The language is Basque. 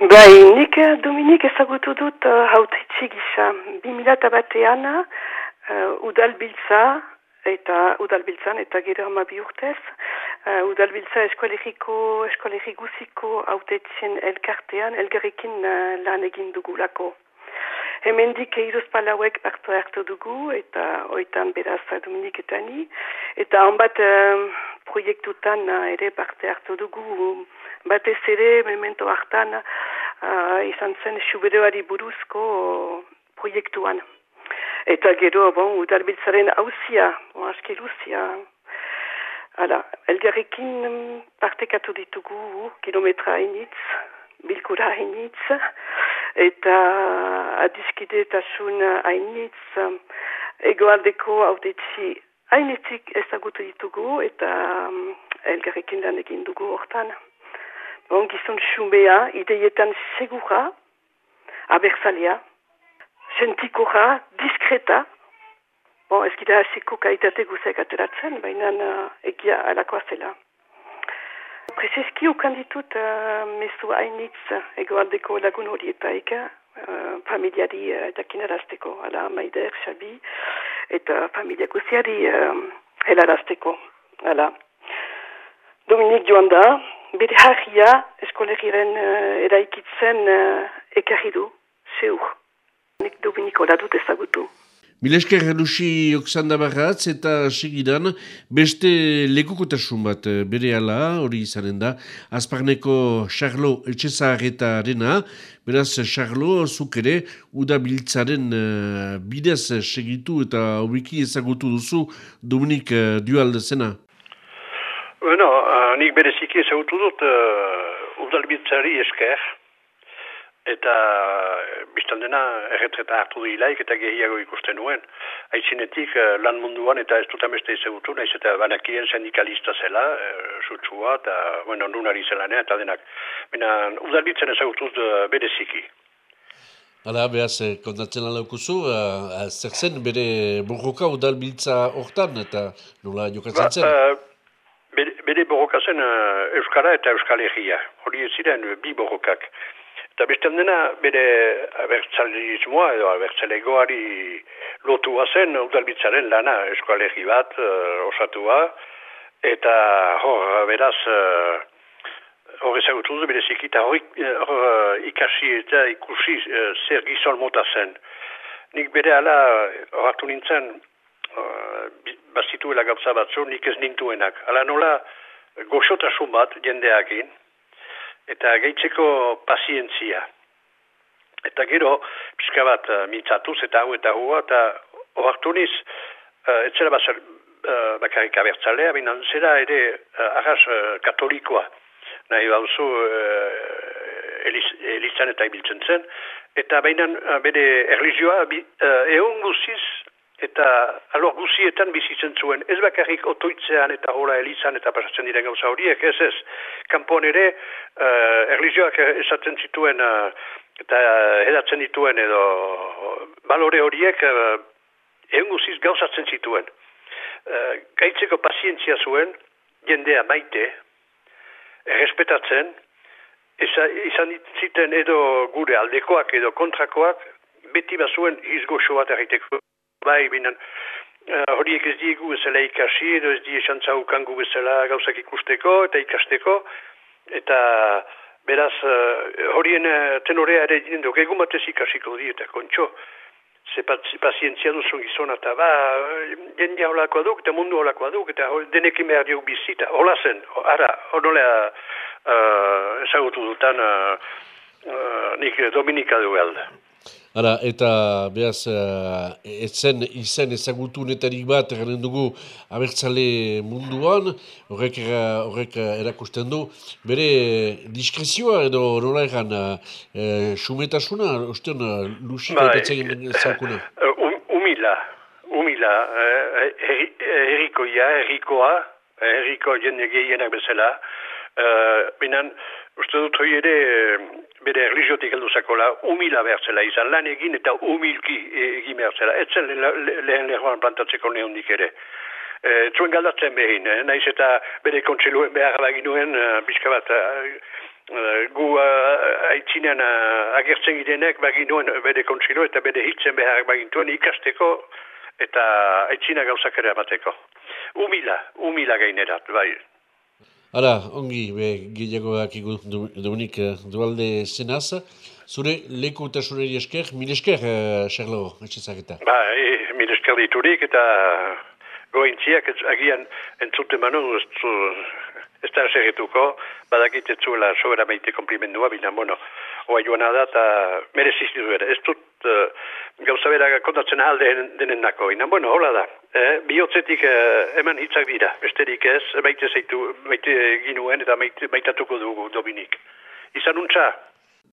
Bai, nik eh, Dominik ezagutu dut uh, hautetxe gisa. 2000 batean uh, udalbiltza eta udalbiltzan eta gero hama bi urtez. Uh, udalbiltza eskolegiko, eskolegiguziko hautetxen elkartean elgarrekin uh, lan egin dugulako. Hemen dik eiruz palauek partu hartu dugu eta oitan beraz Dominik eta ni. Eta honbat uh, proiektutan uh, ere parte hartu dugu batez ere memento hartan uh, izan zen suberoari buruzko proiektuan. Eta gero, bon, udalbiltzaren hauzia, bon, aski luzia. Hala, elgarrekin partekatu ditugu kilometra hainitz, bilkura hainitz, eta adiskide eta sun hainitz, egoaldeko autetxi hainitzik ezagutu ditugu, eta elgarrekin lan egin dugu hortan. Bon, gizon xumea, ideietan segura, abertzalea, sentikora, diskreta, bon, ez gira hasiko kaitate guzek ateratzen, baina uh, egia alakoa zela. Prezeski ukan ditut uh, mesu hainitz egoaldeko lagun horietaik, uh, familiari uh, dakinarazteko, ala maider, xabi, eta familia guziari uh, helarazteko, ala. Dominik joan da, bere harria eskolegiren uh, eraikitzen uh, ekarri du, zeur. Nik Dominiko da dut ezagutu. Milesker Lusi Oksanda Barratz eta segidan beste lekukotasun bat bere ala hori izanen da. Azparneko Charlo Etxezarretarena, beraz Charlo zuk ere udabiltzaren uh, bidez segitu eta hobiki ezagutu duzu Dominik uh, Dualde zena. Bueno, uh, nik bereziki ezagutu dut uh, udalbiltzari esker eta biztan dena erretreta hartu dilaik eta gehiago ikusten nuen. Aitzinetik lan munduan eta ez dut ameste ezagutu, nahiz eta banakien sindikalista zela, e, sutsua eta bueno, nunari zelanea eta denak. Bina, udalbitzen ezagutu uh, bereziki. Hala, behaz, kontatzen alaukuzu, uh, zer zen bere borroka udalbiltza hortan eta nola jokatzen zen? Ba, uh, bere, bere borroka zen uh, Euskara eta Euskal Herria. Hori ez ziren bi borrokak. Eta beste dena bere abertzalismoa edo abertzalegoari lotua zen udalbitzaren lana eskualegi bat uh, osatua eta hor beraz uh, hor ezagutu du bere zikita hor uh, ikasi eta ikusi uh, zer gizon mota zen. Nik bere ala horatu nintzen uh, bazituela gauza batzu nik ez nintuenak. Ala nola goxotasun bat jendeakin eta gehitzeko pazientzia. Eta gero, pixka bat uh, mintzatuz eta hau eta hua, eta ohartu niz, uh, etzera bat uh, bakarrik abertzalea, baina zera ere uh, arras uh, katolikoa, nahi bauzu uh, eliz, eta ibiltzen zen, eta baina uh, bere erlijioa uh, egon guziz eta alor guzietan bizitzen zuen, ez bakarrik otoitzean eta hola elizan eta pasatzen diren gauza horiek, ez ez, kanpon ere, uh, erlijioak esaten zituen uh, eta edatzen dituen edo balore horiek uh, egun guziz gauzatzen zituen. Uh, gaitzeko pazientzia zuen, jendea maite, errespetatzen, izan ziten edo gure aldekoak edo kontrakoak, beti bazuen izgoxo bat erriteko bai, binen, uh, horiek ez diegu ezela ikasi, edo ez die xantza ukangu bezala gauzak ikusteko eta ikasteko, eta beraz, uh, horien uh, tenorea ere dinen duk, egun batez ikasiko di, eta kontxo, ze pazientzia duzun gizona, eta ba, jendia holakoa duk, eta mundu holakoa duk, eta denekin behar diok bizita, hola zen, ara, honolea uh, ezagutu dutan, uh, uh, nik Dominika du galda. Ara, eta behaz, uh, etzen izen ezagutu netarik bat egaren dugu abertzale munduan, horrek, horrek erakusten du, bere diskrezioa edo nola egan, uh, sumetasuna, ostean, uh, lusi ba, baipatzen zaukuna? Uh, umila, umila, erikoia, erikoa, eriko jende gehienak bezala, uh, binan, uste dut hoi ere, bere erlijiotik heldu zakola, umila behartzela izan, lan egin eta umilki egin behartzela. Etzen lehen lehoan plantatzeko nehundik ere. E, zuen galdatzen behin, eh? naiz eta bere kontseluen behar baginuen, uh, bizka bat, gu uh, aitzinean uh, agertzen girenek baginuen bere kontsilo eta bere hitzen behar bagintuen ikasteko eta aitzina gauzak ere amateko. Umila, umila gainerat, bai. Hala, ongi, be, gehiago dakigu Dominik Dualde zenaz. Zure leku eta zure esker, mil esker, Xerlo, etxezak Ba, e, mil esker diturik eta gointziak agian entzute manu, ez da segetuko, badakit zuela sobera meite komplimendua, bina, bueno, oa joan da, eta mereziz duera. Ez dut uh, gauza bera kontatzen alde denen nako, bina, bueno, hola da. Eh, bihotzetik uh, eman hitzak dira, besterik ez, maite zeitu, maite ginuen eta maite, maitatuko dugu Dominik. Izan untza?